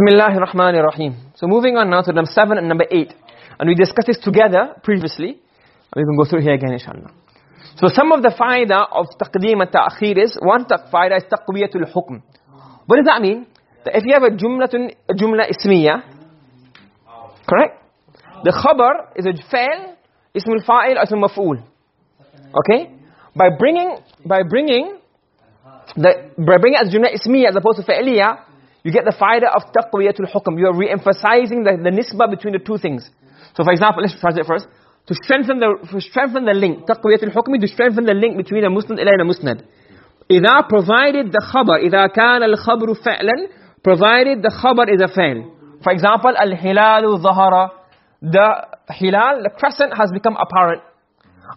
Bismillah ar-Rahman ar-Rahim. So moving on now to number 7 and number 8. And we discussed this together previously. And we can go through here again inshallah. So some of the faida of taqdeem and ta'khir is, one faida is taqwiyatul hukm. What does that mean? That if you have a jumlatun, a jumla ismiya, correct? The khabar is a fa'il, ismul fa'il, ismul maf'ul. Okay? By bringing, by bringing, the, by bringing as jumla ismiya as opposed to fa'iliya, you get the faida of taqwiyatul hukm. You are re-emphasizing the, the nisbah between the two things. So for example, let's translate first. To strengthen the, to strengthen the link, taqwiyatul hukm, to strengthen the link between a musnad ilayh and a musnad. إذا provided the khabar, إذا كان الخبر فعلا, provided the khabar is a fail. For example, al-hilalu zahara, the hilal, the crescent has become apparent.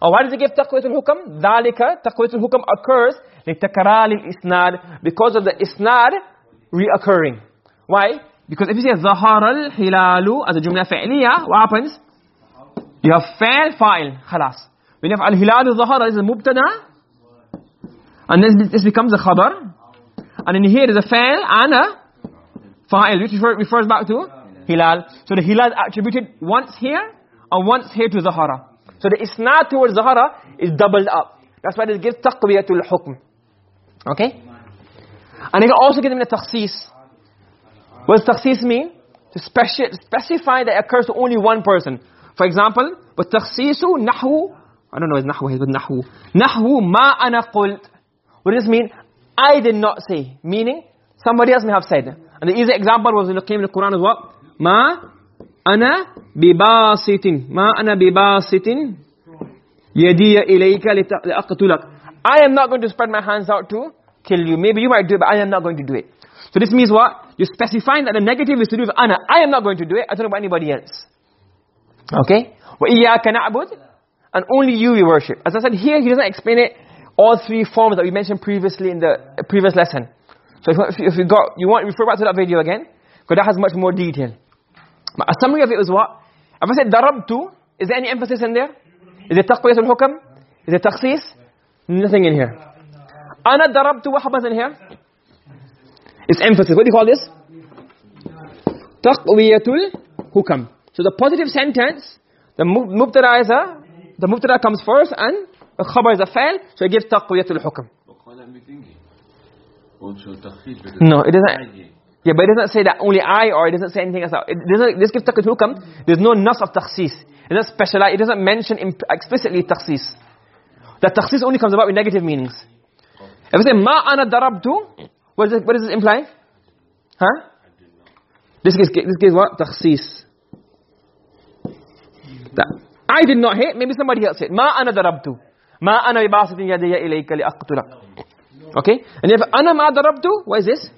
Or why does it give taqwiyatul hukm? ذلك, taqwiyatul hukm occurs لتكرار الإسناد, because of the isnad reoccurring. Why? Because if you say ظهر الهلال as a jumla فعلية, what happens? You have fa'il, fa'il, خلاص. When you have al-hilalu ظهر, this is a mubtada, and then this becomes a khabar. And in here is a fa'il and a fa'il, which refers back to hilal. So the hilal is attributed once here, and once here to zahara. So the isnad towards zahara is doubled up. That's why it gives taqwiyatul hukm. Okay? And it can also give them the takhsis. What does takhsis mean? To speci specify that occurs to only one person. For example, takhsisu nahwu, I don't know nahwu is but nahwu. Nahwu ma ana qult. What does this mean? I did not say. Meaning, somebody else may have said. And the easy example was in the came in the Quran as what? Ma ana bibasitin. Ma ana bibasitin yadiya ilayka liaqtulak. I am not going to spread my hands out to kill you. Maybe you might do it, but I am not going to do it. So this means what? You're specifying that the negative is to do with ana. I am not going to do it. I don't know about anybody else. Okay? وَإِيَّاكَ نَعْبُدْ And only you we worship. As I said here, he doesn't explain it. All three forms that we mentioned previously in the uh, previous lesson. So if, if you, got, you want, to refer back to that video again. Because that has much more detail. But a summary of it is what? If I said darabtu, is there any emphasis in there? Is it taqwiyat al-hukam? Is it takhsis? Nothing in here. Ana darabtu, what happens in here? It's emphasis. What do you call this? Taqwiyatul hukam. So the positive sentence, the mubtada is a, the mubtada comes first and the khabar is a fail, so it gives taqwiyatul hukam. No, it doesn't. Yeah, but it doesn't say that only I or it doesn't say anything else. It doesn't, this gives taqwiyatul hukam. There's no nas of takhsis. It doesn't specialize, it doesn't mention explicitly takhsis. That takhsis only comes about with negative meanings. If I say ma ana darabtu, what does it, what does this imply? Huh? This gives this gives what? Takhsis. That I did not hit, maybe somebody else hit. Ma ana darabtu. Ma ana bibasitin yadayya ilayka liaqtulak. Okay? And if ana ma darabtu, what is this?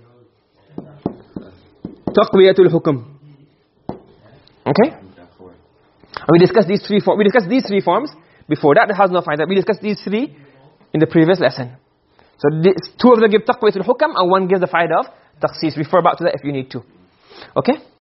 Taqwiyatul hukm. Okay? And we discussed these three forms. we discussed these three forms before that it has no faida. We discussed these three in the previous lesson. So this, two of them give taqwiyatul hukam and one gives the faida of takhsis. Refer back to that if you need to. Okay?